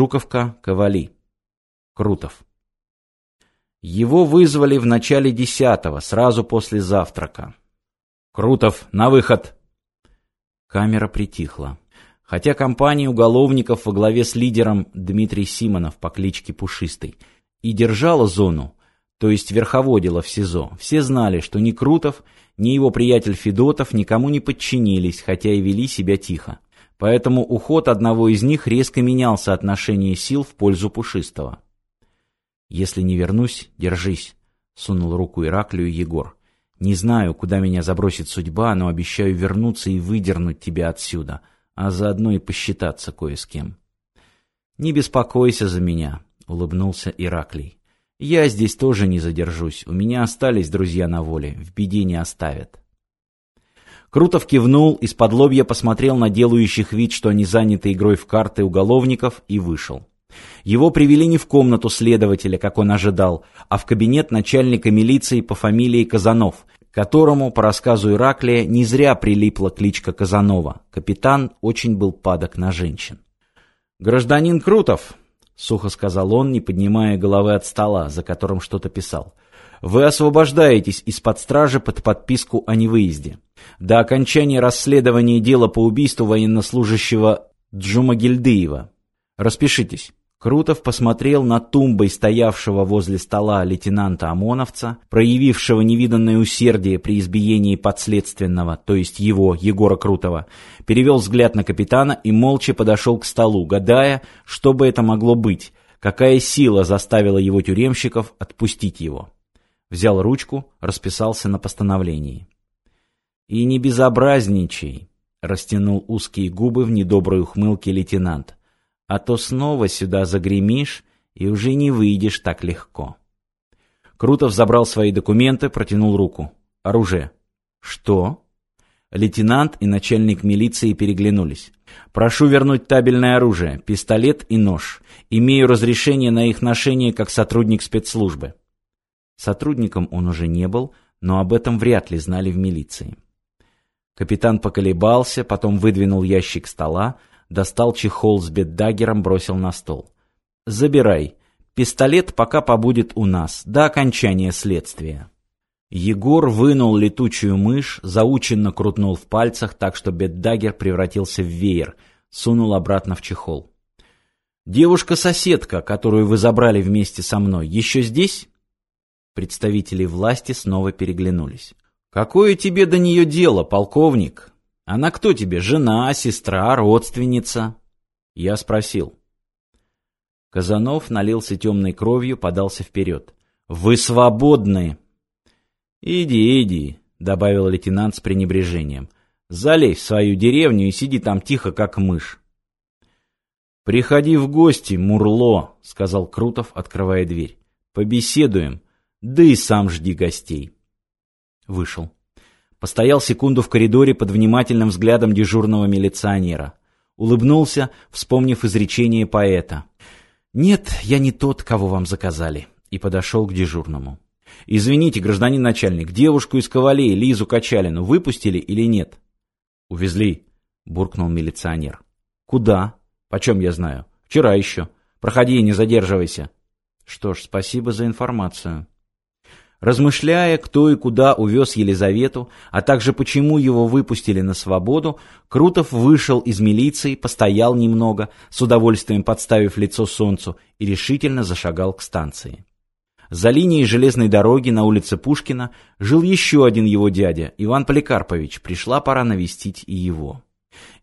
Жуковка, Ковали. Крутов. Его вызвали в начале десятого, сразу после завтрака. «Крутов, на выход!» Камера притихла. Хотя компания уголовников во главе с лидером Дмитрий Симонов по кличке Пушистый и держала зону, то есть верховодила в СИЗО, все знали, что ни Крутов, ни его приятель Федотов никому не подчинились, хотя и вели себя тихо. Поэтому уход одного из них резко менял соотношение сил в пользу Пушистого. «Если не вернусь, держись», — сунул руку Ираклию Егор. «Не знаю, куда меня забросит судьба, но обещаю вернуться и выдернуть тебя отсюда, а заодно и посчитаться кое с кем». «Не беспокойся за меня», — улыбнулся Ираклий. «Я здесь тоже не задержусь, у меня остались друзья на воле, в беде не оставят». Крутов кивнул, из-под лобья посмотрел на делающих вид, что они заняты игрой в карты уголовников, и вышел. Его привели не в комнату следователя, как он ожидал, а в кабинет начальника милиции по фамилии Казанов, которому, по рассказу Ираклия, не зря прилипла кличка Казанова. Капитан очень был падок на женщин. «Гражданин Крутов», — сухо сказал он, не поднимая головы от стола, за которым что-то писал, — вы освобождаетесь из-под стражи под подписку о невыезде. До окончания расследования дела по убийству военнослужащего Джумагильдыева. Распишитесь. Крутов посмотрел на тумбой стоявшего возле стола лейтенанта ОМОНовца, проявившего невиданное усердие при избиении подследственного, то есть его, Егора Крутова, перевел взгляд на капитана и молча подошел к столу, гадая, что бы это могло быть, какая сила заставила его тюремщиков отпустить его взял ручку, расписался на постановлении. «И не безобразничай», — растянул узкие губы в недоброй ухмылке лейтенант, «а то снова сюда загремишь и уже не выйдешь так легко». Крутов забрал свои документы, протянул руку. «Оружие». «Что?» Лейтенант и начальник милиции переглянулись. «Прошу вернуть табельное оружие, пистолет и нож. Имею разрешение на их ношение как сотрудник спецслужбы». Сотрудником он уже не был, но об этом вряд ли знали в милиции. Капитан поколебался, потом выдвинул ящик стола, достал чехол с беддагером, бросил на стол. «Забирай. Пистолет пока побудет у нас, до окончания следствия». Егор вынул летучую мышь, заученно крутнул в пальцах, так что беддагер превратился в веер, сунул обратно в чехол. «Девушка-соседка, которую вы забрали вместе со мной, еще здесь?» Представители власти снова переглянулись. «Какое тебе до нее дело, полковник? Она кто тебе, жена, сестра, родственница?» Я спросил. Казанов налился темной кровью, подался вперед. «Вы свободны!» «Иди, иди», — добавил лейтенант с пренебрежением. «Залезь в свою деревню и сиди там тихо, как мышь». «Приходи в гости, Мурло», — сказал Крутов, открывая дверь. «Побеседуем. Да и сам жди гостей. Вышел. Постоял секунду в коридоре под внимательным взглядом дежурного милиционера. Улыбнулся, вспомнив изречение поэта. «Нет, я не тот, кого вам заказали», и подошел к дежурному. «Извините, гражданин начальник, девушку из Ковалей, Лизу Качалину, выпустили или нет?» «Увезли», — буркнул милиционер. «Куда? Почем я знаю? Вчера еще. Проходи, не задерживайся». «Что ж, спасибо за информацию». Размышляя, кто и куда увез Елизавету, а также почему его выпустили на свободу, Крутов вышел из милиции, постоял немного, с удовольствием подставив лицо солнцу, и решительно зашагал к станции. За линией железной дороги на улице Пушкина жил еще один его дядя, Иван Поликарпович, пришла пора навестить и его.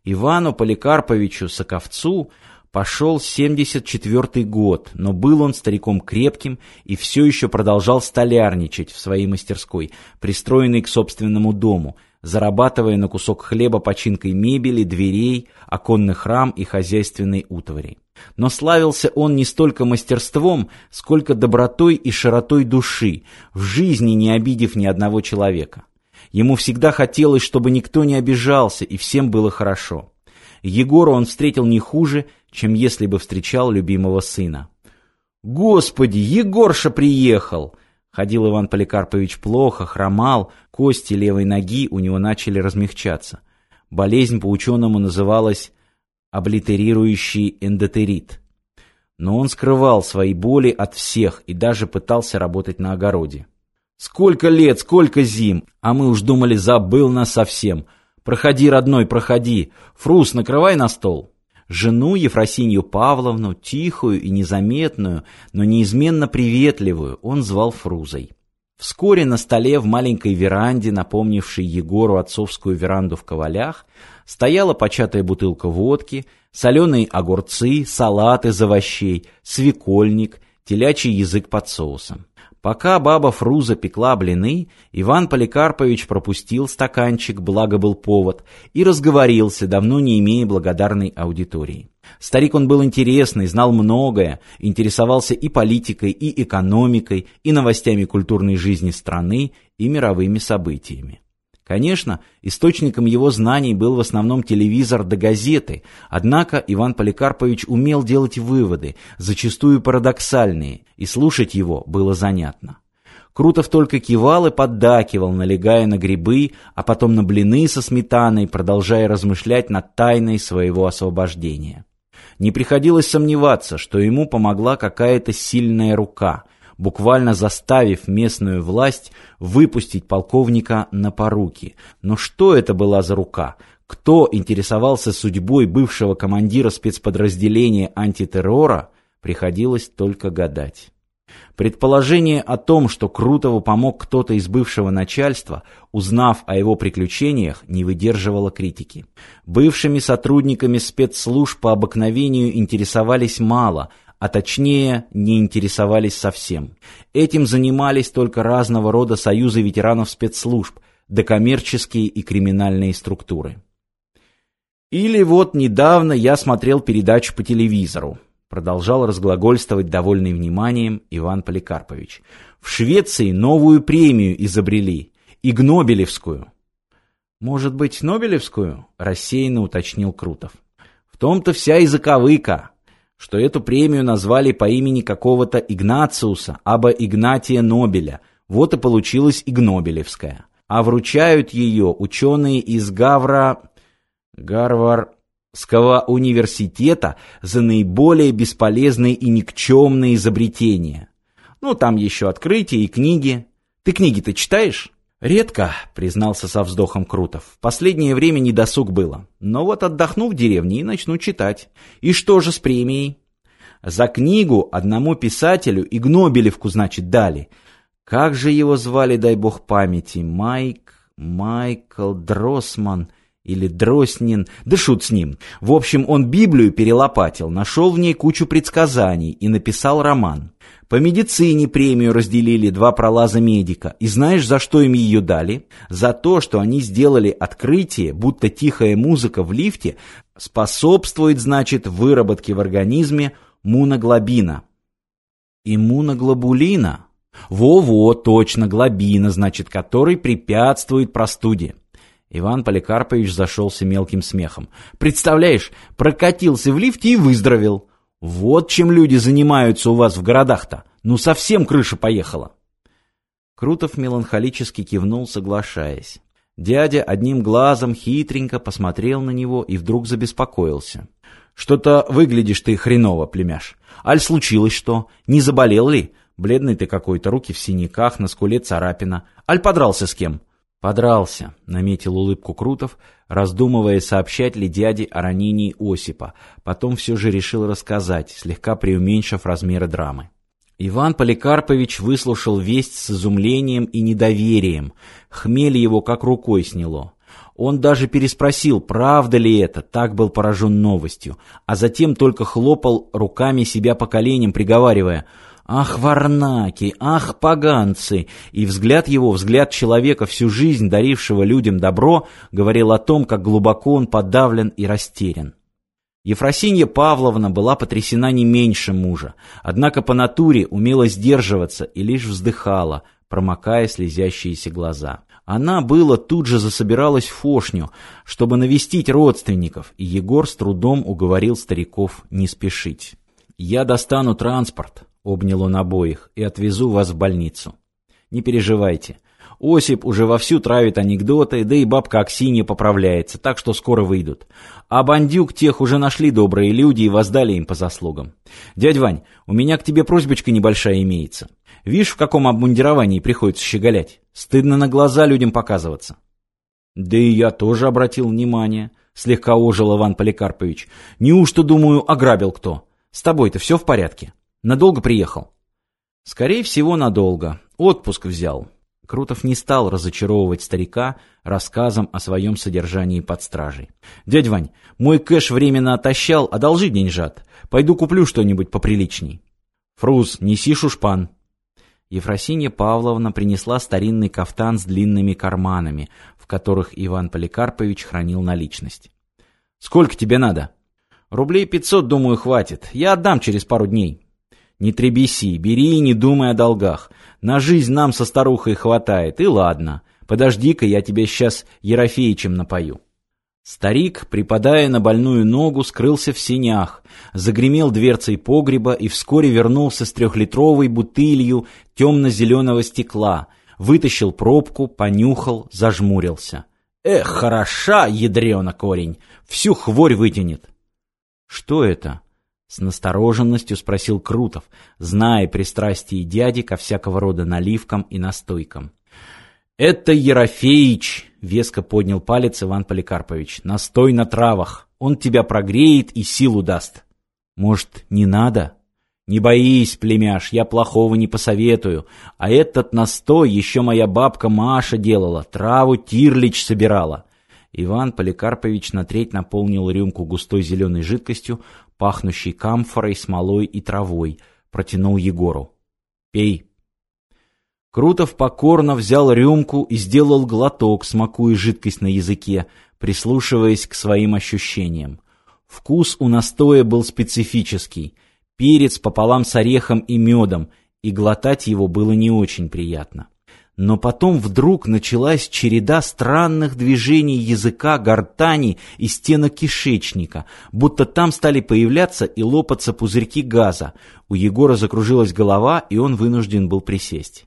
Ивану Поликарповичу Соковцу Пошел 74-й год, но был он стариком крепким и все еще продолжал столярничать в своей мастерской, пристроенной к собственному дому, зарабатывая на кусок хлеба починкой мебели, дверей, оконных рам и хозяйственной утвари. Но славился он не столько мастерством, сколько добротой и широтой души, в жизни не обидев ни одного человека. Ему всегда хотелось, чтобы никто не обижался и всем было хорошо. Егора он встретил не хуже, чем если бы встречал любимого сына. «Господи, Егорша приехал!» Ходил Иван Поликарпович плохо, хромал, кости левой ноги у него начали размягчаться. Болезнь по-ученому называлась облитерирующий эндотерит. Но он скрывал свои боли от всех и даже пытался работать на огороде. Сколько лет, сколько зим, а мы уж думали, забыл нас совсем. Проходи, родной, проходи. Фрус, накрывай на стол. Жену Ефросинью Павловну, тихую и незаметную, но неизменно приветливую, он звал Фрузой. Вскоре на столе в маленькой веранде, напомнившей Егору отцовскую веранду в Ковалях, стояла початая бутылка водки, соленые огурцы, салат из овощей, свекольник, телячий язык под соусом. Пока баба Фруза пекла блины, Иван Поликарпович пропустил стаканчик, благо был повод, и разговорился, давно не имея благодарной аудитории. Старик он был интересный, знал многое, интересовался и политикой, и экономикой, и новостями культурной жизни страны, и мировыми событиями. Конечно, источником его знаний был в основном телевизор да газеты, однако Иван Поликарпович умел делать выводы, зачастую парадоксальные, и слушать его было занятно. Крутов только кивал и поддакивал, налегая на грибы, а потом на блины со сметаной, продолжая размышлять над тайной своего освобождения. Не приходилось сомневаться, что ему помогла какая-то сильная рука, буквально заставив местную власть выпустить полковника на поруки. Но что это была за рука? Кто интересовался судьбой бывшего командира спецподразделения антитеррора, приходилось только гадать. Предположение о том, что Крутову помог кто-то из бывшего начальства, узнав о его приключениях, не выдерживало критики. Бывшими сотрудниками спецслужб по обыкновению интересовались мало, а точнее не интересовались совсем. Этим занимались только разного рода союзы ветеранов спецслужб, докоммерческие и криминальные структуры. Или вот недавно я смотрел передачу по телевизору. Продолжал разглагольствовать довольный вниманием Иван Поликарпович. В Швеции новую премию изобрели. Игнобелевскую. Может быть, Нобелевскую? Рассеянно уточнил Крутов. В том-то вся и заковыка, что эту премию назвали по имени какого-то Игнациуса, аба Игнатия Нобеля. Вот и получилась Игнобелевская. А вручают ее ученые из Гавра... Гарвар... Ского университета за наиболее бесполезные и никчемные изобретения. Ну, там еще открытия и книги. Ты книги-то читаешь? Редко, признался со вздохом Крутов. В последнее время не досуг было. Но вот отдохну в деревне и начну читать. И что же с премией? За книгу одному писателю и Гнобелевку, значит, дали. Как же его звали, дай бог памяти? Майк... Майкл Дроссман или Дроснин, да шут с ним. В общем, он Библию перелопатил, нашел в ней кучу предсказаний и написал роман. По медицине премию разделили два пролаза медика. И знаешь, за что им ее дали? За то, что они сделали открытие, будто тихая музыка в лифте способствует, значит, выработке в организме муноглобина. Иммуноглобулина? Во-во, точно, глобина, значит, который препятствует простуде. Иван Поликарпович зашелся мелким смехом. «Представляешь, прокатился в лифте и выздоровел. Вот чем люди занимаются у вас в городах-то. Ну, совсем крыша поехала». Крутов меланхолически кивнул, соглашаясь. Дядя одним глазом хитренько посмотрел на него и вдруг забеспокоился. «Что-то выглядишь ты хреново, племяш. Аль случилось что? Не заболел ли? Бледный ты какой-то, руки в синяках, на скуле царапина. Аль подрался с кем? Подрался, наметил улыбку Крутов, раздумывая, сообщать ли дяде о ранении Осипа. Потом все же решил рассказать, слегка преуменьшив размеры драмы. Иван Поликарпович выслушал весть с изумлением и недоверием. Хмель его как рукой сняло. Он даже переспросил, правда ли это, так был поражен новостью, а затем только хлопал руками себя по коленям, приговаривая — Ах, варнаки, ах, поганцы! И взгляд его, взгляд человека, всю жизнь дарившего людям добро, говорил о том, как глубоко он подавлен и растерян. Ефросинья Павловна была потрясена не меньше мужа, однако по натуре умела сдерживаться и лишь вздыхала, промокая слезящиеся глаза. Она было тут же засобиралась в Фошню, чтобы навестить родственников, и Егор с трудом уговорил стариков не спешить. «Я достану транспорт», обнял он обоих, и отвезу вас в больницу. Не переживайте. Осип уже вовсю травит анекдоты, да и бабка Аксинья поправляется, так что скоро выйдут. А бандюк тех уже нашли добрые люди и воздали им по заслугам. Дядь Вань, у меня к тебе просьбочка небольшая имеется. Видишь, в каком обмундировании приходится щеголять? Стыдно на глаза людям показываться. Да и я тоже обратил внимание, слегка ожил Иван Поликарпович. Неужто, думаю, ограбил кто? С тобой-то все в порядке? Надолго приехал? Скорее всего, надолго. Отпуск взял. Крутов не стал разочаровывать старика рассказом о своем содержании под стражей. «Дядь Вань, мой кэш временно отощал, одолжи деньжат. Пойду куплю что-нибудь поприличней». «Фрус, неси шушпан». Ефросинья Павловна принесла старинный кафтан с длинными карманами, в которых Иван Поликарпович хранил наличность. «Сколько тебе надо?» «Рублей пятьсот, думаю, хватит. Я отдам через пару дней». «Не требеси, бери и не думай о долгах. На жизнь нам со старухой хватает, и ладно. Подожди-ка, я тебя сейчас Ерофеичем напою». Старик, припадая на больную ногу, скрылся в сенях, загремел дверцей погреба и вскоре вернулся с трехлитровой бутылью темно-зеленого стекла, вытащил пробку, понюхал, зажмурился. «Эх, хороша, ядрена корень! Всю хворь вытянет!» «Что это?» — с настороженностью спросил Крутов, зная пристрастие дяди ко всякого рода наливкам и настойкам. «Это Ерофеич!» — веско поднял палец Иван Поликарпович. «Настой на травах. Он тебя прогреет и силу даст». «Может, не надо?» «Не боись, племяш, я плохого не посоветую. А этот настой еще моя бабка Маша делала, траву Тирлич собирала». Иван Поликарпович на треть наполнил рюмку густой зеленой жидкостью, пахнущей камфорой, смолой и травой, протянул Егору. «Пей». Крутов покорно взял рюмку и сделал глоток, смакуя жидкость на языке, прислушиваясь к своим ощущениям. Вкус у настоя был специфический. Перец пополам с орехом и медом, и глотать его было не очень приятно. Но потом вдруг началась череда странных движений языка, гортани и стенок кишечника, будто там стали появляться и лопаться пузырьки газа. У Егора закружилась голова, и он вынужден был присесть.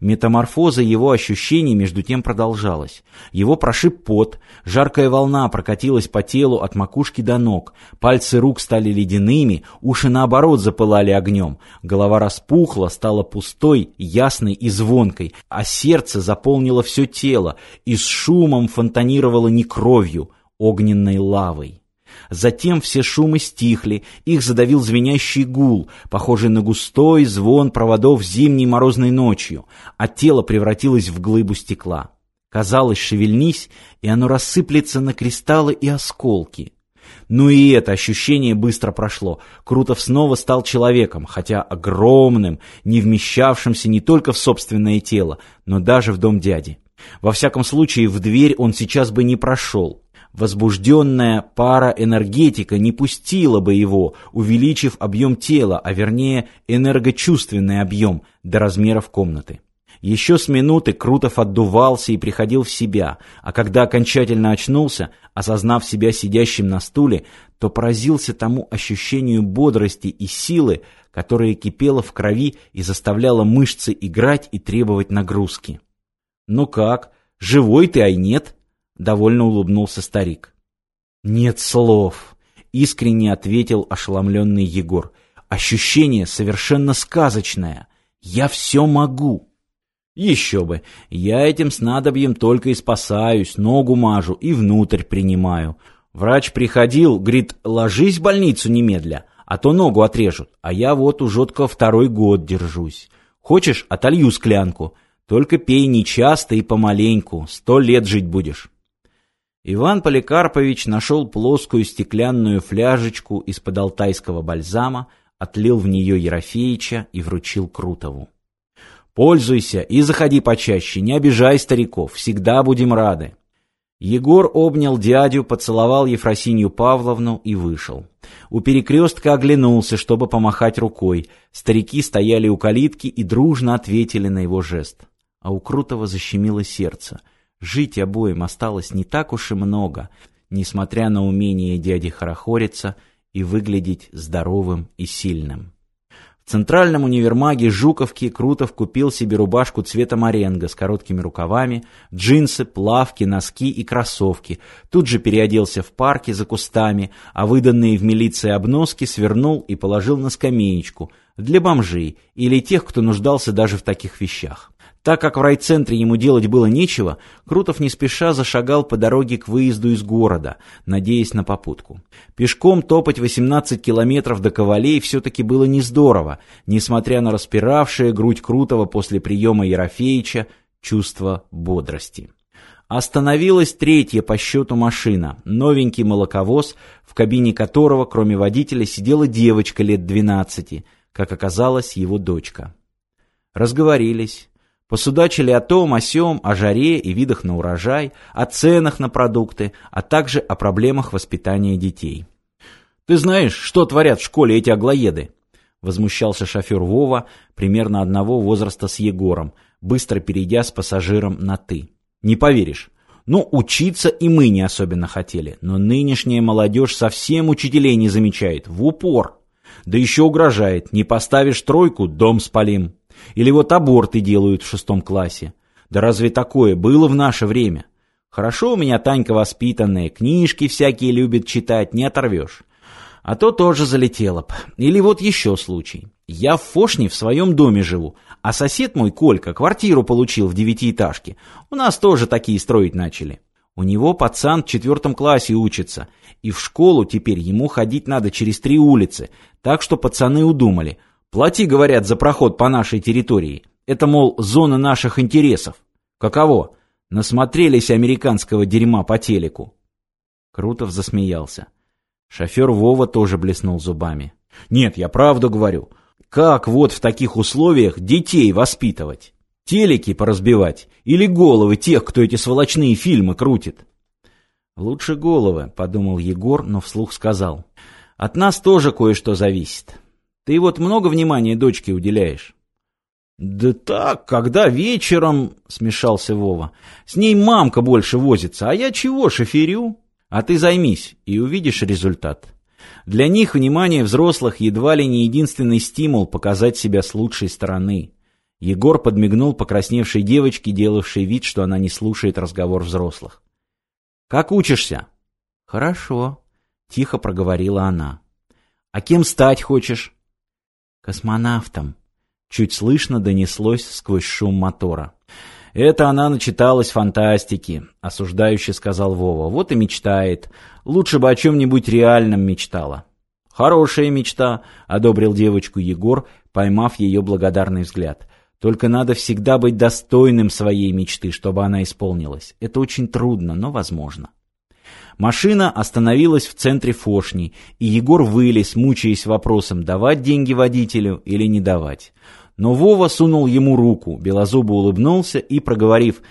Метаморфоза его ощущений между тем продолжалась. Его прошиб пот, жаркая волна прокатилась по телу от макушки до ног, пальцы рук стали ледяными, уши наоборот запылали огнем, голова распухла, стала пустой, ясной и звонкой, а сердце заполнило все тело и с шумом фонтанировало не кровью, огненной лавой. Затем все шумы стихли, их задавил звенящий гул, похожий на густой звон проводов зимней морозной ночью, а тело превратилось в глыбу стекла. Казалось, шевельнись, и оно рассыплется на кристаллы и осколки. Ну и это ощущение быстро прошло. Крутов снова стал человеком, хотя огромным, не вмещавшимся не только в собственное тело, но даже в дом дяди. Во всяком случае, в дверь он сейчас бы не прошел. Возбужденная параэнергетика не пустила бы его, увеличив объем тела, а вернее энергочувственный объем до размеров комнаты. Еще с минуты Крутов отдувался и приходил в себя, а когда окончательно очнулся, осознав себя сидящим на стуле, то поразился тому ощущению бодрости и силы, которое кипело в крови и заставляло мышцы играть и требовать нагрузки. «Ну как, живой ты, ай нет?» — довольно улыбнулся старик. «Нет слов», — искренне ответил ошеломленный Егор. «Ощущение совершенно сказочное. Я все могу». «Еще бы! Я этим снадобьем только и спасаюсь, ногу мажу и внутрь принимаю. Врач приходил, говорит, ложись в больницу немедля, а то ногу отрежут, а я вот уже второй год держусь. Хочешь, отолью склянку, только пей нечасто и помаленьку, сто лет жить будешь». Иван Поликарпович нашел плоскую стеклянную фляжечку из-под алтайского бальзама, отлил в нее Ерофеича и вручил Крутову. «Пользуйся и заходи почаще, не обижай стариков, всегда будем рады». Егор обнял дядю, поцеловал Ефросинью Павловну и вышел. У перекрестка оглянулся, чтобы помахать рукой. Старики стояли у калитки и дружно ответили на его жест. А у Крутого защемило сердце — Жить обоим осталось не так уж и много, несмотря на умение дяди хорохориться и выглядеть здоровым и сильным. В центральном универмаге Жуковки Крутов купил себе рубашку цвета моренго с короткими рукавами, джинсы, плавки, носки и кроссовки. Тут же переоделся в парке за кустами, а выданные в милиции обноски свернул и положил на скамеечку для бомжей или тех, кто нуждался даже в таких вещах. Так как в райцентре ему делать было нечего, Крутов не спеша зашагал по дороге к выезду из города, надеясь на попутку. Пешком топать 18 километров до Ковалей все-таки было не здорово, несмотря на распиравшее грудь Крутова после приема Ерофеича чувство бодрости. Остановилась третья по счету машина, новенький молоковоз, в кабине которого, кроме водителя, сидела девочка лет 12, как оказалось, его дочка. Разговорились. Посудачили о том, о сём, о жаре и видах на урожай, о ценах на продукты, а также о проблемах воспитания детей. «Ты знаешь, что творят в школе эти аглоеды?» Возмущался шофер Вова, примерно одного возраста с Егором, быстро перейдя с пассажиром на «ты». «Не поверишь. Ну, учиться и мы не особенно хотели, но нынешняя молодежь совсем учителей не замечает, в упор. Да еще угрожает, не поставишь тройку, дом спалим». Или вот аборты делают в шестом классе. Да разве такое было в наше время? Хорошо у меня Танька воспитанная, книжки всякие любит читать, не оторвешь. А то тоже залетело б. Или вот еще случай. Я в Фошне в своем доме живу, а сосед мой, Колька, квартиру получил в девятиэтажке. У нас тоже такие строить начали. У него пацан в четвертом классе учится, и в школу теперь ему ходить надо через три улицы, так что пацаны удумали. Плати, говорят, за проход по нашей территории. Это, мол, зона наших интересов. Каково? Насмотрелись американского дерьма по телеку. Крутов засмеялся. Шофер Вова тоже блеснул зубами. Нет, я правду говорю. Как вот в таких условиях детей воспитывать? Телеки поразбивать? Или головы тех, кто эти сволочные фильмы крутит? Лучше головы, подумал Егор, но вслух сказал. От нас тоже кое-что зависит. Ты вот много внимания дочке уделяешь? Да так, когда вечером, смешался Вова. С ней мамка больше возится, а я чего, шоферю? А ты займись и увидишь результат. Для них внимание взрослых едва ли не единственный стимул показать себя с лучшей стороны. Егор подмигнул покрасневшей девочке, делавшей вид, что она не слушает разговор взрослых. «Как учишься?» «Хорошо», — тихо проговорила она. «А кем стать хочешь?» Космонавтом. Чуть слышно донеслось сквозь шум мотора. «Это она начиталась фантастики», — осуждающе сказал Вова. «Вот и мечтает. Лучше бы о чем-нибудь реальном мечтала». «Хорошая мечта», — одобрил девочку Егор, поймав ее благодарный взгляд. «Только надо всегда быть достойным своей мечты, чтобы она исполнилась. Это очень трудно, но возможно». Машина остановилась в центре Фошни, и Егор вылез, мучаясь вопросом, давать деньги водителю или не давать. Но Вова сунул ему руку, Белозубо улыбнулся и, проговорив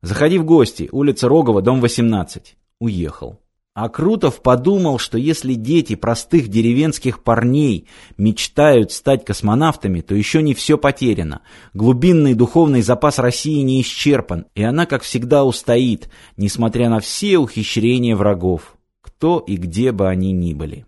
«Заходи в гости, улица Рогова, дом 18», уехал. А Крутов подумал, что если дети простых деревенских парней мечтают стать космонавтами, то еще не все потеряно. Глубинный духовный запас России не исчерпан, и она, как всегда, устоит, несмотря на все ухищрения врагов, кто и где бы они ни были.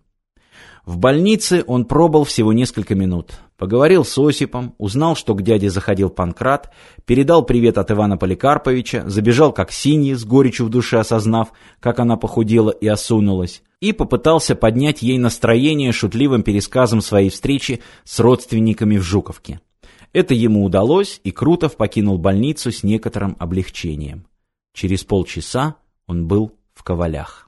В больнице он пробыл всего несколько минут. Поговорил с Осипом, узнал, что к дяде заходил Панкрат, передал привет от Ивана Поликарповича, забежал как синий, с горечью в душе осознав, как она похудела и осунулась, и попытался поднять ей настроение шутливым пересказом своей встречи с родственниками в Жуковке. Это ему удалось, и Крутов покинул больницу с некоторым облегчением. Через полчаса он был в Ковалях.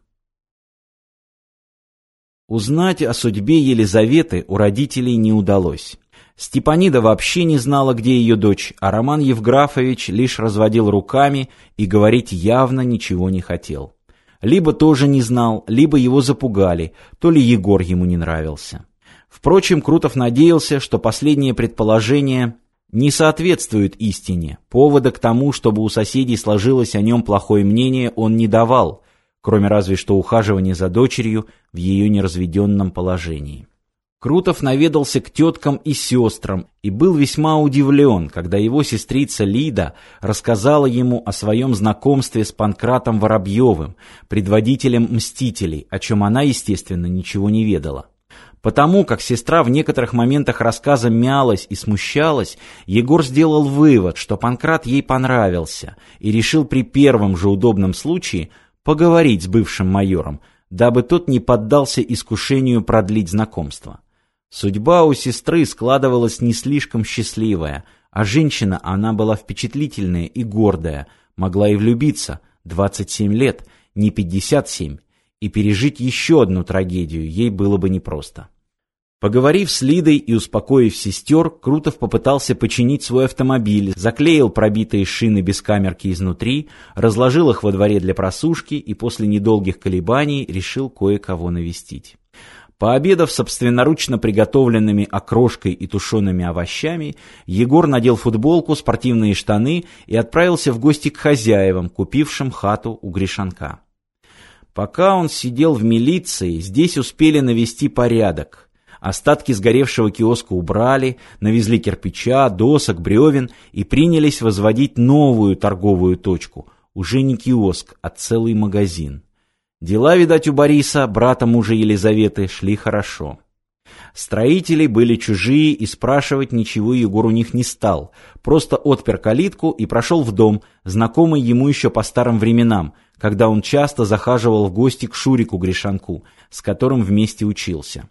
Узнать о судьбе Елизаветы у родителей не удалось. Степанида вообще не знала, где ее дочь, а Роман Евграфович лишь разводил руками и говорить явно ничего не хотел. Либо тоже не знал, либо его запугали, то ли Егор ему не нравился. Впрочем, Крутов надеялся, что последнее предположение не соответствует истине. Повода к тому, чтобы у соседей сложилось о нем плохое мнение, он не давал, кроме разве что ухаживания за дочерью в ее неразведенном положении. Крутов наведался к теткам и сестрам и был весьма удивлен, когда его сестрица Лида рассказала ему о своем знакомстве с Панкратом Воробьевым, предводителем «Мстителей», о чем она, естественно, ничего не ведала. Потому как сестра в некоторых моментах рассказа мялась и смущалась, Егор сделал вывод, что Панкрат ей понравился, и решил при первом же удобном случае поговорить с бывшим майором, дабы тот не поддался искушению продлить знакомство. Судьба у сестры складывалась не слишком счастливая, а женщина она была впечатлительная и гордая, могла и влюбиться, 27 лет, не 57, и пережить еще одну трагедию ей было бы непросто. Поговорив с Лидой и успокоив сестер, Крутов попытался починить свой автомобиль, заклеил пробитые шины без камерки изнутри, разложил их во дворе для просушки и после недолгих колебаний решил кое-кого навестить. Пообедав собственноручно приготовленными окрошкой и тушеными овощами, Егор надел футболку, спортивные штаны и отправился в гости к хозяевам, купившим хату у Гришанка. Пока он сидел в милиции, здесь успели навести порядок. Остатки сгоревшего киоска убрали, навезли кирпича, досок, бревен и принялись возводить новую торговую точку. Уже не киоск, а целый магазин. Дела, видать, у Бориса, брата мужа Елизаветы, шли хорошо. Строители были чужие, и спрашивать ничего Егор у них не стал. Просто отпер калитку и прошел в дом, знакомый ему еще по старым временам, когда он часто захаживал в гости к Шурику Гришанку, с которым вместе учился.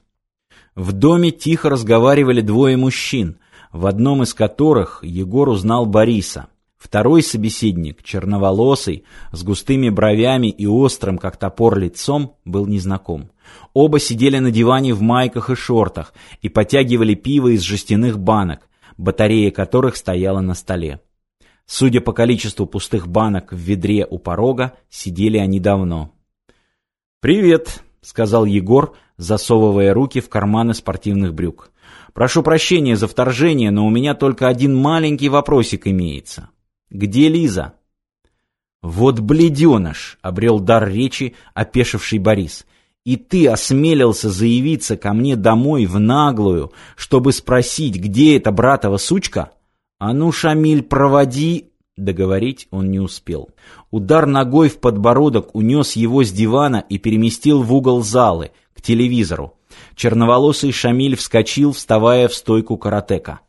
В доме тихо разговаривали двое мужчин, в одном из которых Егор узнал Бориса. Второй собеседник, черноволосый, с густыми бровями и острым, как топор, лицом, был незнаком. Оба сидели на диване в майках и шортах и потягивали пиво из жестяных банок, батарея которых стояла на столе. Судя по количеству пустых банок в ведре у порога, сидели они давно. «Привет», — сказал Егор, засовывая руки в карманы спортивных брюк. «Прошу прощения за вторжение, но у меня только один маленький вопросик имеется». Где Лиза? Вот бледеныш, обрел дар речи опешивший Борис. И ты осмелился заявиться ко мне домой в наглую, чтобы спросить, где эта братова сучка? А ну, Шамиль, проводи... Договорить он не успел. Удар ногой в подбородок унес его с дивана и переместил в угол залы, к телевизору. Черноволосый Шамиль вскочил, вставая в стойку каратека.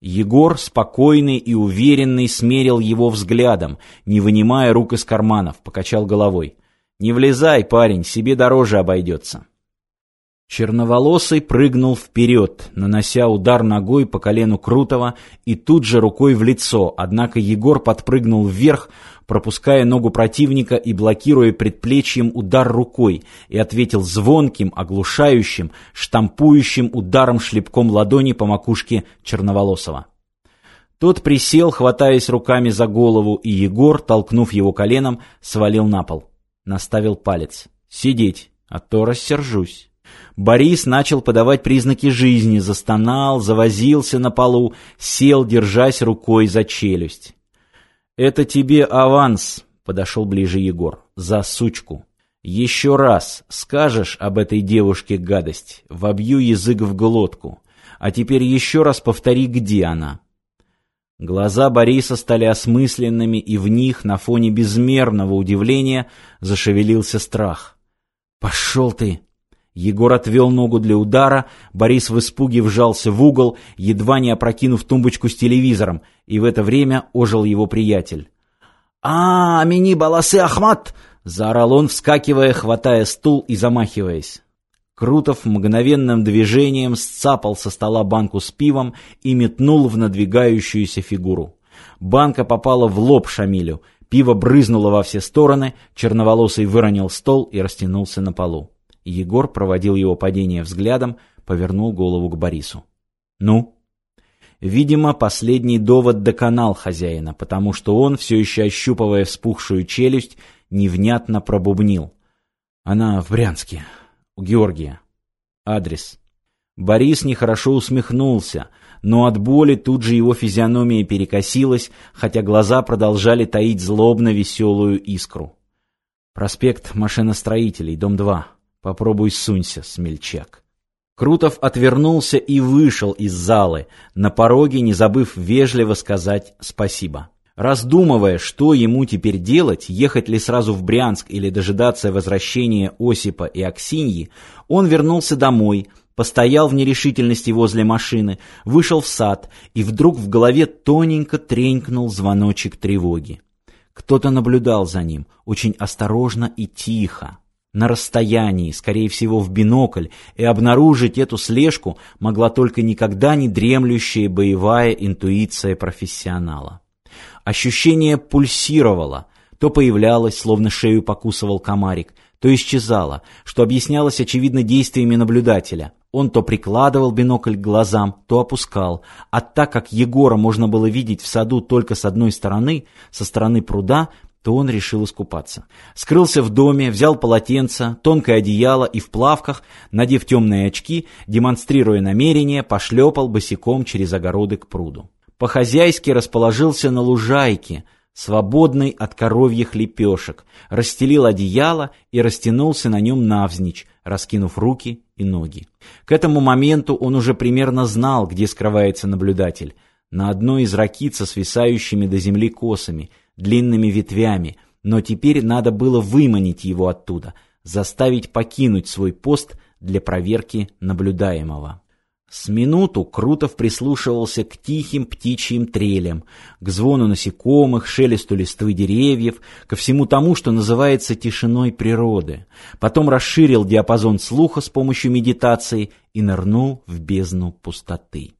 Егор, спокойный и уверенный, смерил его взглядом, не вынимая рук из карманов, покачал головой. «Не влезай, парень, себе дороже обойдется». Черноволосый прыгнул вперед, нанося удар ногой по колену Крутого и тут же рукой в лицо, однако Егор подпрыгнул вверх, пропуская ногу противника и блокируя предплечьем удар рукой, и ответил звонким, оглушающим, штампующим ударом шлепком ладони по макушке Черноволосого. Тот присел, хватаясь руками за голову, и Егор, толкнув его коленом, свалил на пол. Наставил палец. «Сидеть, а то рассержусь». Борис начал подавать признаки жизни, застонал, завозился на полу, сел, держась рукой за челюсть. «Это тебе аванс», — подошел ближе Егор, — «за сучку. Еще раз скажешь об этой девушке гадость, вобью язык в глотку. А теперь еще раз повтори, где она». Глаза Бориса стали осмысленными, и в них, на фоне безмерного удивления, зашевелился страх. «Пошел ты!» Егор отвел ногу для удара, Борис в испуге вжался в угол, едва не опрокинув тумбочку с телевизором, и в это время ожил его приятель. «А, мини баласы Ахмат!» — заорал он, вскакивая, хватая стул и замахиваясь. Крутов мгновенным движением сцапал со стола банку с пивом и метнул в надвигающуюся фигуру. Банка попала в лоб Шамилю, пиво брызнуло во все стороны, черноволосый выронил стол и растянулся на полу. Егор проводил его падение взглядом, повернул голову к Борису. «Ну?» Видимо, последний довод доконал хозяина, потому что он, все еще ощупывая вспухшую челюсть, невнятно пробубнил. «Она в Брянске, у Георгия. Адрес». Борис нехорошо усмехнулся, но от боли тут же его физиономия перекосилась, хотя глаза продолжали таить злобно веселую искру. «Проспект машиностроителей, дом 2». Попробуй сунься, смельчак. Крутов отвернулся и вышел из залы, на пороге не забыв вежливо сказать спасибо. Раздумывая, что ему теперь делать, ехать ли сразу в Брянск или дожидаться возвращения Осипа и Аксиньи, он вернулся домой, постоял в нерешительности возле машины, вышел в сад, и вдруг в голове тоненько тренькнул звоночек тревоги. Кто-то наблюдал за ним, очень осторожно и тихо на расстоянии, скорее всего в бинокль, и обнаружить эту слежку могла только никогда не дремлющая боевая интуиция профессионала. Ощущение пульсировало, то появлялось, словно шею покусывал комарик, то исчезало, что объяснялось очевидно действиями наблюдателя. Он то прикладывал бинокль к глазам, то опускал, а так как Егора можно было видеть в саду только с одной стороны, со стороны пруда, то он решил искупаться. Скрылся в доме, взял полотенце, тонкое одеяло и в плавках, надев темные очки, демонстрируя намерение, пошлепал босиком через огороды к пруду. По-хозяйски расположился на лужайке, свободный от коровьих лепешек, расстелил одеяло и растянулся на нем навзничь, раскинув руки и ноги. К этому моменту он уже примерно знал, где скрывается наблюдатель. На одной из ракит со свисающими до земли косами, длинными ветвями, но теперь надо было выманить его оттуда, заставить покинуть свой пост для проверки наблюдаемого. С минуту Крутов прислушивался к тихим птичьим трелям, к звону насекомых, шелесту листвы деревьев, ко всему тому, что называется тишиной природы. Потом расширил диапазон слуха с помощью медитации и нырнул в бездну пустоты.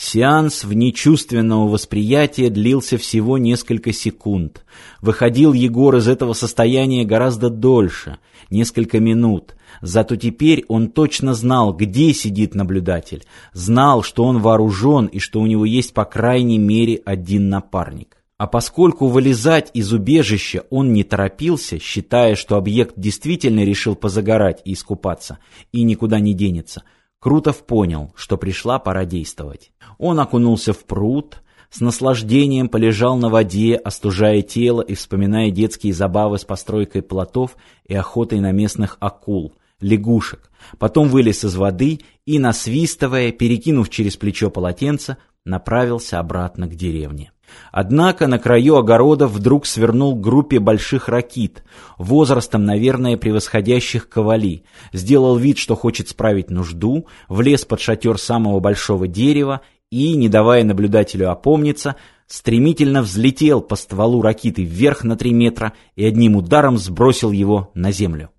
Сеанс внечувственного восприятия длился всего несколько секунд. Выходил Егор из этого состояния гораздо дольше, несколько минут. Зато теперь он точно знал, где сидит наблюдатель, знал, что он вооружен и что у него есть по крайней мере один напарник. А поскольку вылезать из убежища он не торопился, считая, что объект действительно решил позагорать и искупаться, и никуда не денется – Крутов понял, что пришла пора действовать. Он окунулся в пруд, с наслаждением полежал на воде, остужая тело и вспоминая детские забавы с постройкой плотов и охотой на местных акул, лягушек. Потом вылез из воды и, насвистывая, перекинув через плечо полотенце, направился обратно к деревне. Однако на краю огорода вдруг свернул к группе больших ракит, возрастом, наверное, превосходящих ковали, сделал вид, что хочет справить нужду, влез под шатер самого большого дерева и, не давая наблюдателю опомниться, стремительно взлетел по стволу ракиты вверх на три метра и одним ударом сбросил его на землю.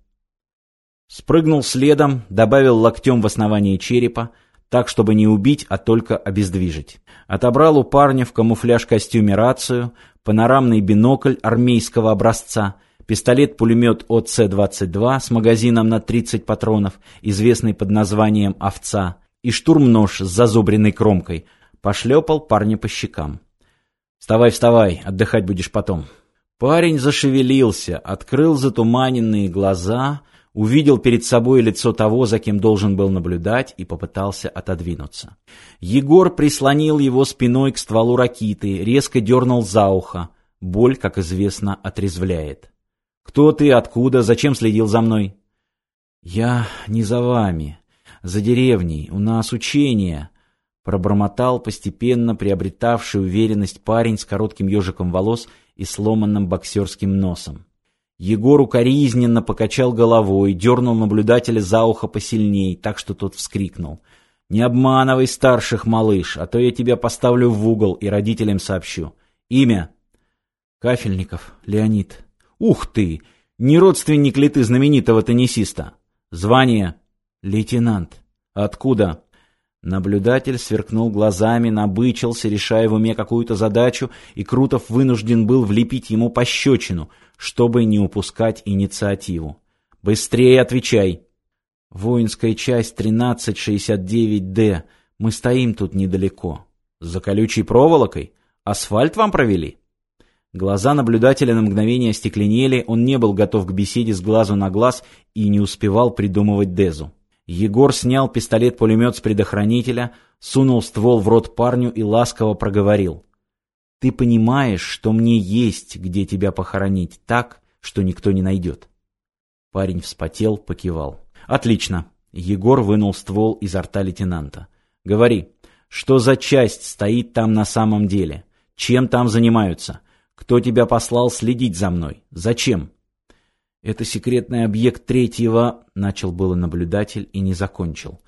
Спрыгнул следом, добавил локтем в основание черепа, так, чтобы не убить, а только обездвижить. Отобрал у парня в камуфляж-костюме рацию, панорамный бинокль армейского образца, пистолет-пулемет ОЦ-22 с магазином на 30 патронов, известный под названием «Овца», и штурм-нож с зазубренной кромкой. Пошлепал парня по щекам. «Вставай, вставай, отдыхать будешь потом». Парень зашевелился, открыл затуманенные глаза, увидел перед собой лицо того, за кем должен был наблюдать, и попытался отодвинуться. Егор прислонил его спиной к стволу ракиты, резко дернул за ухо. Боль, как известно, отрезвляет. «Кто ты? Откуда? Зачем следил за мной?» «Я не за вами. За деревней. У нас учение», — пробормотал постепенно приобретавший уверенность парень с коротким ежиком волос и сломанным боксерским носом. Егор укоризненно покачал головой, дернул наблюдателя за ухо посильней, так что тот вскрикнул. «Не обманывай старших, малыш, а то я тебя поставлю в угол и родителям сообщу. Имя?» «Кафельников, Леонид». «Ух ты! Не родственник ли ты знаменитого теннисиста?» «Звание?» «Лейтенант». «Откуда?» Наблюдатель сверкнул глазами, набычился, решая в уме какую-то задачу, и Крутов вынужден был влепить ему пощечину, чтобы не упускать инициативу. «Быстрее отвечай!» «Воинская часть 1369-Д. Мы стоим тут недалеко». «За колючей проволокой? Асфальт вам провели?» Глаза наблюдателя на мгновение остекленели, он не был готов к беседе с глазу на глаз и не успевал придумывать Дезу. Егор снял пистолет-пулемет с предохранителя, сунул ствол в рот парню и ласково проговорил. «Ты понимаешь, что мне есть, где тебя похоронить, так, что никто не найдет?» Парень вспотел, покивал. «Отлично!» Егор вынул ствол изо рта лейтенанта. «Говори, что за часть стоит там на самом деле? Чем там занимаются? Кто тебя послал следить за мной? Зачем?» «Это секретный объект третьего...» — начал было наблюдатель и не закончил.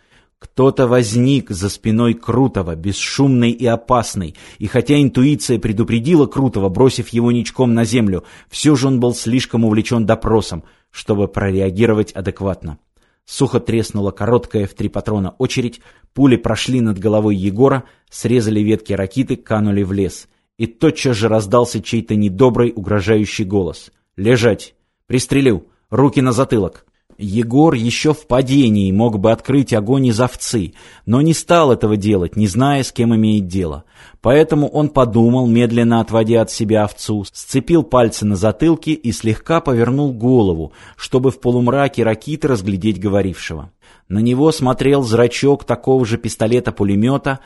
Кто-то возник за спиной Крутого, бесшумный и опасный, и хотя интуиция предупредила Крутого, бросив его ничком на землю, все же он был слишком увлечен допросом, чтобы прореагировать адекватно. Сухо треснула короткая в три патрона очередь, пули прошли над головой Егора, срезали ветки ракиты, канули в лес. И тотчас же раздался чей-то недобрый, угрожающий голос. «Лежать! Пристрелю! Руки на затылок!» Егор еще в падении мог бы открыть огонь из овцы, но не стал этого делать, не зная, с кем имеет дело. Поэтому он подумал, медленно отводя от себя овцу, сцепил пальцы на затылке и слегка повернул голову, чтобы в полумраке ракиты разглядеть говорившего. На него смотрел зрачок такого же пистолета-пулемета,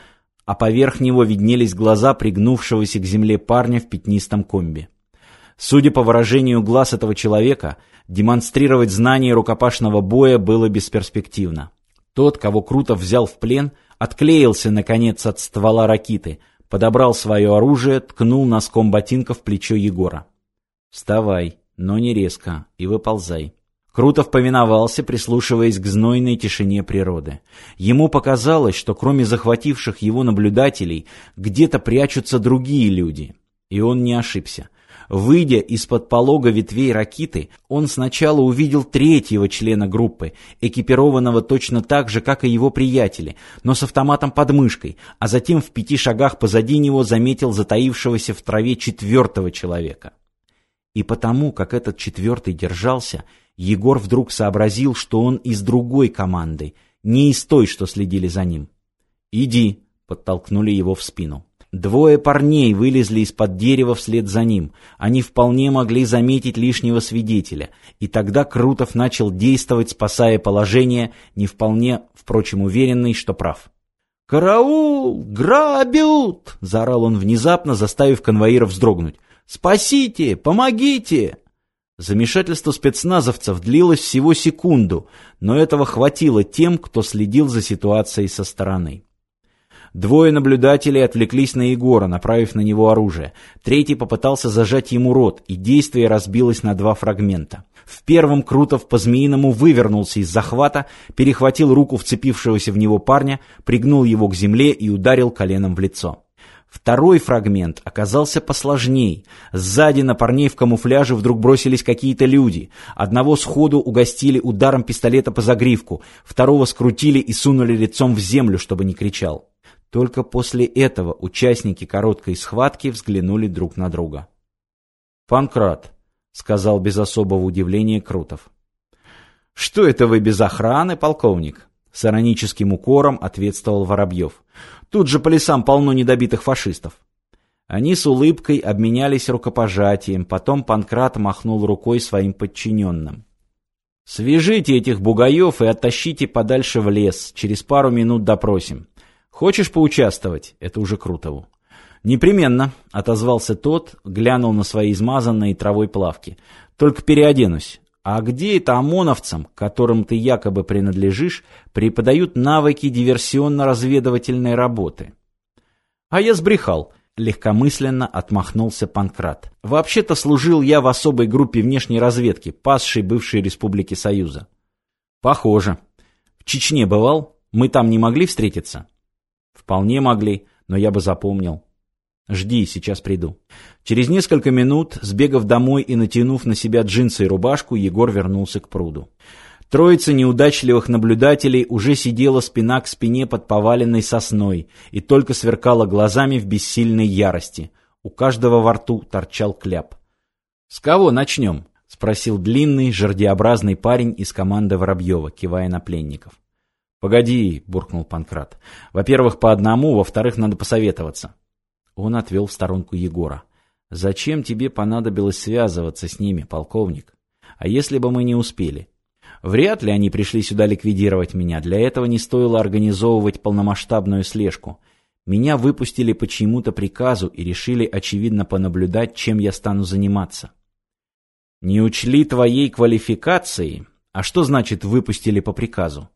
а поверх него виднелись глаза пригнувшегося к земле парня в пятнистом комбе. Судя по выражению глаз этого человека, демонстрировать знание рукопашного боя было бесперспективно. Тот, кого Крутов взял в плен, отклеился, наконец, от ствола ракиты, подобрал свое оружие, ткнул носком ботинка в плечо Егора. «Вставай, но не резко, и выползай». Крутов повиновался, прислушиваясь к знойной тишине природы. Ему показалось, что кроме захвативших его наблюдателей, где-то прячутся другие люди. И он не ошибся. Выйдя из-под полога ветвей ракиты, он сначала увидел третьего члена группы, экипированного точно так же, как и его приятели, но с автоматом под мышкой, а затем в пяти шагах позади него заметил затаившегося в траве четвертого человека. И потому, как этот четвертый держался, Егор вдруг сообразил, что он из другой команды, не из той, что следили за ним. «Иди», — подтолкнули его в спину. Двое парней вылезли из-под дерева вслед за ним. Они вполне могли заметить лишнего свидетеля. И тогда Крутов начал действовать, спасая положение, не вполне, впрочем, уверенный, что прав. «Караул! Грабят!» — заорал он внезапно, заставив конвоиров вздрогнуть. «Спасите! Помогите!» Замешательство спецназовцев длилось всего секунду, но этого хватило тем, кто следил за ситуацией со стороны. Двое наблюдателей отвлеклись на Егора, направив на него оружие. Третий попытался зажать ему рот, и действие разбилось на два фрагмента. В первом Крутов по-змеиному вывернулся из захвата, перехватил руку вцепившегося в него парня, пригнул его к земле и ударил коленом в лицо. Второй фрагмент оказался посложней. Сзади на парней в камуфляже вдруг бросились какие-то люди. Одного сходу угостили ударом пистолета по загривку, второго скрутили и сунули лицом в землю, чтобы не кричал. Только после этого участники короткой схватки взглянули друг на друга. «Панкрат», — сказал без особого удивления Крутов. «Что это вы без охраны, полковник?» С ироническим укором ответствовал Воробьев. «Тут же по лесам полно недобитых фашистов». Они с улыбкой обменялись рукопожатием, потом Панкрат махнул рукой своим подчиненным. «Свяжите этих бугаев и оттащите подальше в лес, через пару минут допросим. «Хочешь поучаствовать?» — это уже Крутову. «Непременно», — отозвался тот, глянул на свои измазанные травой плавки. «Только переоденусь. А где это ОМОНовцам, которым ты якобы принадлежишь, преподают навыки диверсионно-разведывательной работы?» «А я сбрехал», — легкомысленно отмахнулся Панкрат. «Вообще-то служил я в особой группе внешней разведки, пасшей бывшей Республики Союза». «Похоже. В Чечне бывал? Мы там не могли встретиться?» Вполне могли, но я бы запомнил. Жди, сейчас приду. Через несколько минут, сбегав домой и натянув на себя джинсы и рубашку, Егор вернулся к пруду. Троица неудачливых наблюдателей уже сидела спина к спине под поваленной сосной и только сверкала глазами в бессильной ярости. У каждого во рту торчал кляп. «С кого начнем?» — спросил длинный, жердеобразный парень из команды Воробьева, кивая на пленников. «Погоди», — буркнул Панкрат. «Во-первых, по одному, во-вторых, надо посоветоваться». Он отвел в сторонку Егора. «Зачем тебе понадобилось связываться с ними, полковник? А если бы мы не успели? Вряд ли они пришли сюда ликвидировать меня. Для этого не стоило организовывать полномасштабную слежку. Меня выпустили по чьему-то приказу и решили, очевидно, понаблюдать, чем я стану заниматься». «Не учли твоей квалификации? А что значит «выпустили по приказу»?»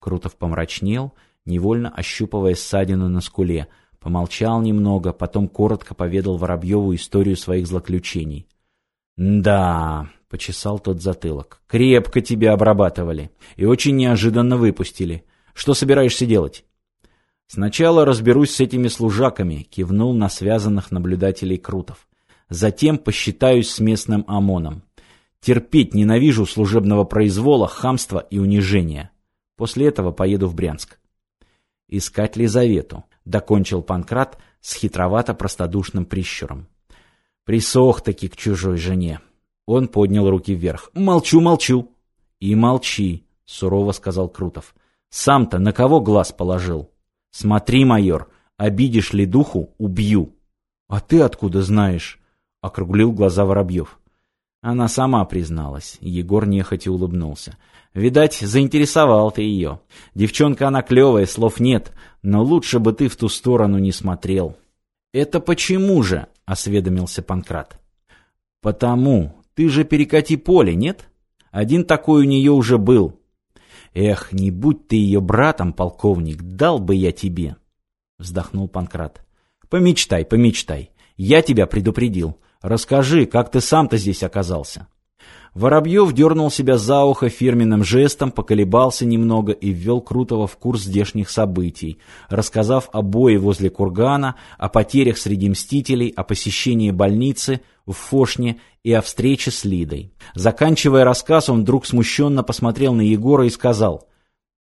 Крутов помрачнел, невольно ощупывая ссадину на скуле, помолчал немного, потом коротко поведал Воробьеву историю своих злоключений. «Да», — почесал тот затылок, — «крепко тебя обрабатывали и очень неожиданно выпустили. Что собираешься делать? Сначала разберусь с этими служаками, кивнул на связанных наблюдателей Крутов. Затем посчитаюсь с местным ОМОНом. Терпеть ненавижу служебного произвола, хамства и унижения. После этого поеду в Брянск. Искать Лизавету, докончил Панкрат с хитровато-простодушным прищуром. Присох-таки к чужой жене. Он поднял руки вверх. «Молчу, молчу!» «И молчи», — сурово сказал Крутов. «Сам-то на кого глаз положил?» «Смотри, майор, обидишь ли духу — убью». «А ты откуда знаешь?» — округлил глаза Воробьев. Она сама призналась. Егор нехотя улыбнулся. «Видать, заинтересовал ты ее. Девчонка она клевая, слов нет, но лучше бы ты в ту сторону не смотрел». «Это почему же?» — осведомился Панкрат. «Потому. Ты же перекати поле, нет? Один такой у нее уже был. Эх, не будь ты ее братом, полковник, дал бы я тебе!» Вздохнул Панкрат. «Помечтай, помечтай. Я тебя предупредил. Расскажи, как ты сам-то здесь оказался?» Воробьев дернул себя за ухо фирменным жестом, поколебался немного и ввел Крутого в курс здешних событий, рассказав о бое возле кургана, о потерях среди мстителей, о посещении больницы в Фошне и о встрече с Лидой. Заканчивая рассказ, он вдруг смущенно посмотрел на Егора и сказал,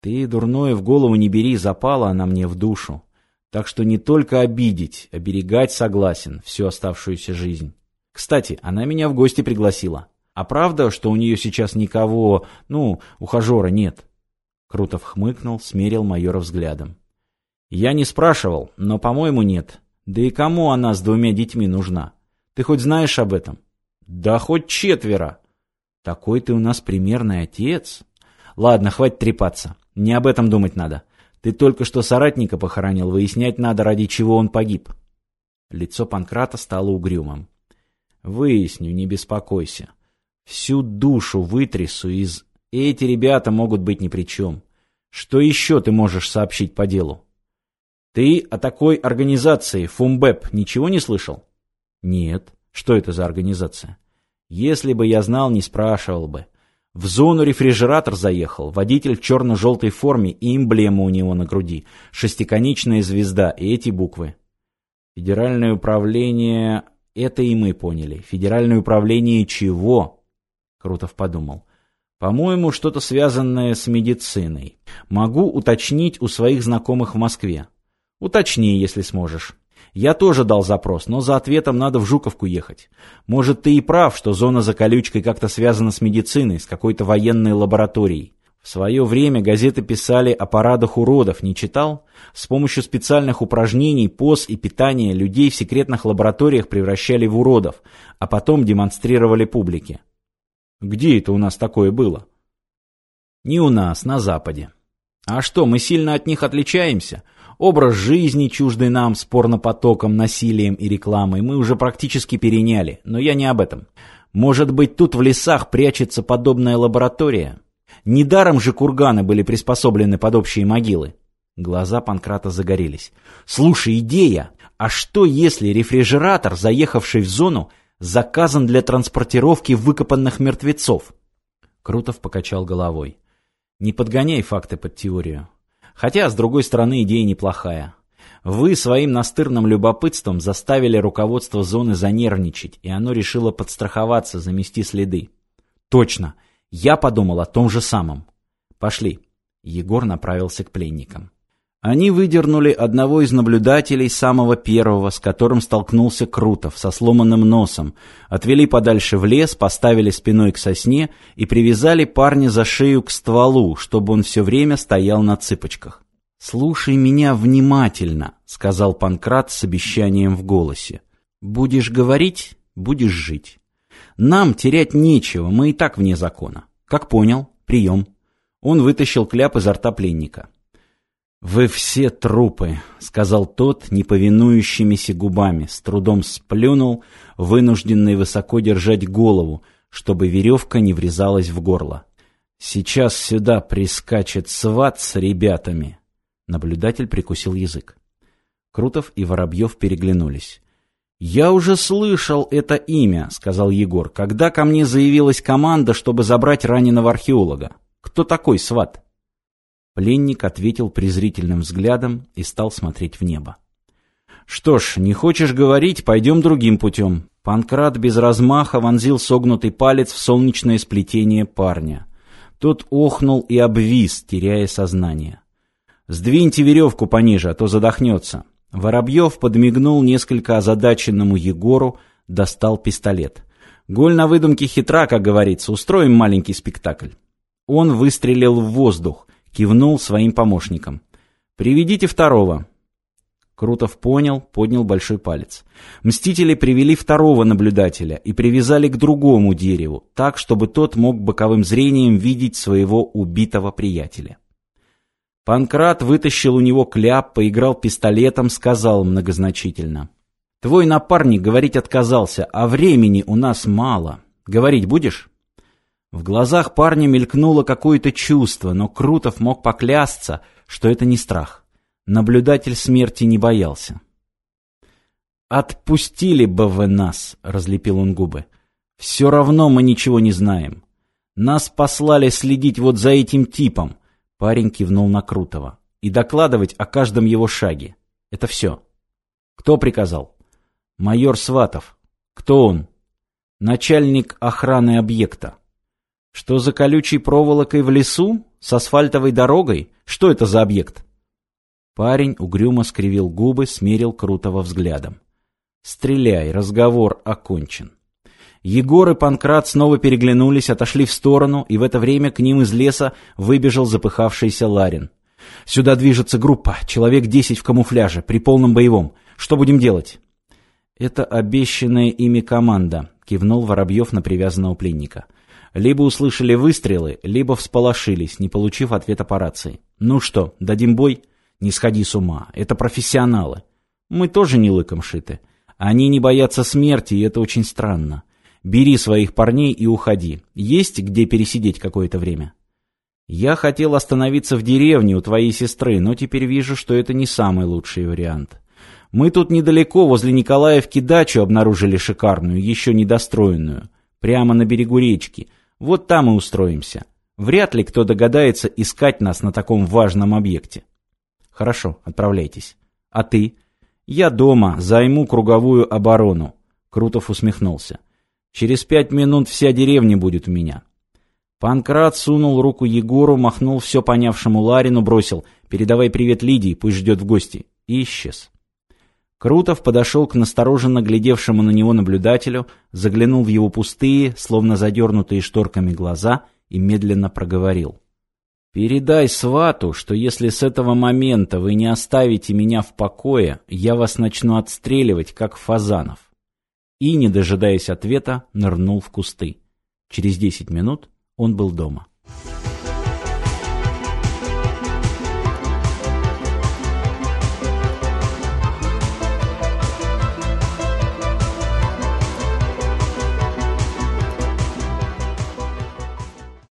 «Ты, дурное, в голову не бери, запала она мне в душу. Так что не только обидеть, оберегать согласен всю оставшуюся жизнь. Кстати, она меня в гости пригласила. А правда, что у нее сейчас никого, ну, ухажера нет?» Крутов хмыкнул, смерил майора взглядом. «Я не спрашивал, но, по-моему, нет. Да и кому она с двумя детьми нужна? Ты хоть знаешь об этом?» «Да хоть четверо!» «Такой ты у нас примерный отец!» «Ладно, хватит трепаться. Не об этом думать надо. Ты только что соратника похоронил, выяснять надо, ради чего он погиб». Лицо Панкрата стало угрюмым. «Выясню, не беспокойся. Всю душу вытрясу из... Эти ребята могут быть ни при чем. Что еще ты можешь сообщить по делу? Ты о такой организации, ФУМБЭП, ничего не слышал? Нет. Что это за организация? Если бы я знал, не спрашивал бы. В зону рефрижератор заехал, водитель в черно-желтой форме и эмблема у него на груди, шестиконечная звезда и эти буквы. Федеральное управление... Это и мы поняли. Федеральное управление чего? Крутов подумал. По-моему, что-то связанное с медициной. Могу уточнить у своих знакомых в Москве. Уточни, если сможешь. Я тоже дал запрос, но за ответом надо в Жуковку ехать. Может, ты и прав, что зона за колючкой как-то связана с медициной, с какой-то военной лабораторией. В свое время газеты писали о парадах уродов, не читал? С помощью специальных упражнений, поз и питания людей в секретных лабораториях превращали в уродов, а потом демонстрировали публике. Где это у нас такое было? Не у нас, на Западе. А что, мы сильно от них отличаемся? Образ жизни, чуждый нам, спорно-потоком, насилием и рекламой, мы уже практически переняли, но я не об этом. Может быть, тут в лесах прячется подобная лаборатория? Недаром же курганы были приспособлены под общие могилы. Глаза Панкрата загорелись. «Слушай, идея! А что, если рефрижератор, заехавший в зону, заказан для транспортировки выкопанных мертвецов. Крутов покачал головой. Не подгоняй факты под теорию. Хотя, с другой стороны, идея неплохая. Вы своим настырным любопытством заставили руководство зоны занервничать, и оно решило подстраховаться, замести следы. Точно. Я подумал о том же самом. Пошли. Егор направился к пленникам. Они выдернули одного из наблюдателей, самого первого, с которым столкнулся Крутов, со сломанным носом, отвели подальше в лес, поставили спиной к сосне и привязали парня за шею к стволу, чтобы он все время стоял на цыпочках. «Слушай меня внимательно», — сказал Панкрат с обещанием в голосе. «Будешь говорить — будешь жить. Нам терять нечего, мы и так вне закона. Как понял? Прием». Он вытащил кляп изо рта пленника. «Вы все трупы», — сказал тот неповинующимися губами, с трудом сплюнул, вынужденный высоко держать голову, чтобы веревка не врезалась в горло. «Сейчас сюда прискачет сват с ребятами». Наблюдатель прикусил язык. Крутов и Воробьев переглянулись. «Я уже слышал это имя», — сказал Егор, «когда ко мне заявилась команда, чтобы забрать раненого археолога. Кто такой сват?» Пленник ответил презрительным взглядом и стал смотреть в небо. «Что ж, не хочешь говорить, пойдем другим путем». Панкрат без размаха вонзил согнутый палец в солнечное сплетение парня. Тот охнул и обвис, теряя сознание. «Сдвиньте веревку пониже, а то задохнется». Воробьев подмигнул несколько озадаченному Егору, достал пистолет. «Голь на выдумке хитра, как говорится, устроим маленький спектакль». Он выстрелил в воздух, кивнул своим помощникам. «Приведите второго». Крутов понял, поднял большой палец. Мстители привели второго наблюдателя и привязали к другому дереву, так, чтобы тот мог боковым зрением видеть своего убитого приятеля. Панкрат вытащил у него кляп, поиграл пистолетом, сказал многозначительно. «Твой напарник говорить отказался, а времени у нас мало. Говорить будешь?» В глазах парня мелькнуло какое-то чувство, но Крутов мог поклясться, что это не страх. Наблюдатель смерти не боялся. «Отпустили бы вы нас», — разлепил он губы. «Все равно мы ничего не знаем. Нас послали следить вот за этим типом», — парень кивнул на Крутого, «и докладывать о каждом его шаге. Это все». «Кто приказал?» «Майор Сватов». «Кто он?» «Начальник охраны объекта». Что за колючей проволокой в лесу? С асфальтовой дорогой? Что это за объект? Парень угрюмо скривил губы, смерил Крутого взглядом. «Стреляй, разговор окончен». Егор и Панкрат снова переглянулись, отошли в сторону, и в это время к ним из леса выбежал запыхавшийся Ларин. «Сюда движется группа, человек десять в камуфляже, при полном боевом. Что будем делать?» «Это обещанная ими команда», — кивнул Воробьев на привязанного пленника. Либо услышали выстрелы, либо всполошились, не получив ответа по рации. «Ну что, дадим бой?» «Не сходи с ума, это профессионалы. Мы тоже не лыком шиты. Они не боятся смерти, и это очень странно. Бери своих парней и уходи. Есть где пересидеть какое-то время?» «Я хотел остановиться в деревне у твоей сестры, но теперь вижу, что это не самый лучший вариант. Мы тут недалеко, возле Николаевки, дачу обнаружили шикарную, еще недостроенную. Прямо на берегу речки. Вот там и устроимся. Вряд ли кто догадается искать нас на таком важном объекте. Хорошо, отправляйтесь. А ты? Я дома, займу круговую оборону. Крутов усмехнулся. Через пять минут вся деревня будет у меня. Панкрат сунул руку Егору, махнул все понявшему Ларину, бросил «Передавай привет Лидии, пусть ждет в гости» и исчез. Крутов подошел к настороженно глядевшему на него наблюдателю, заглянул в его пустые, словно задернутые шторками глаза и медленно проговорил. «Передай свату, что если с этого момента вы не оставите меня в покое, я вас начну отстреливать, как фазанов». И, не дожидаясь ответа, нырнул в кусты. Через десять минут он был дома.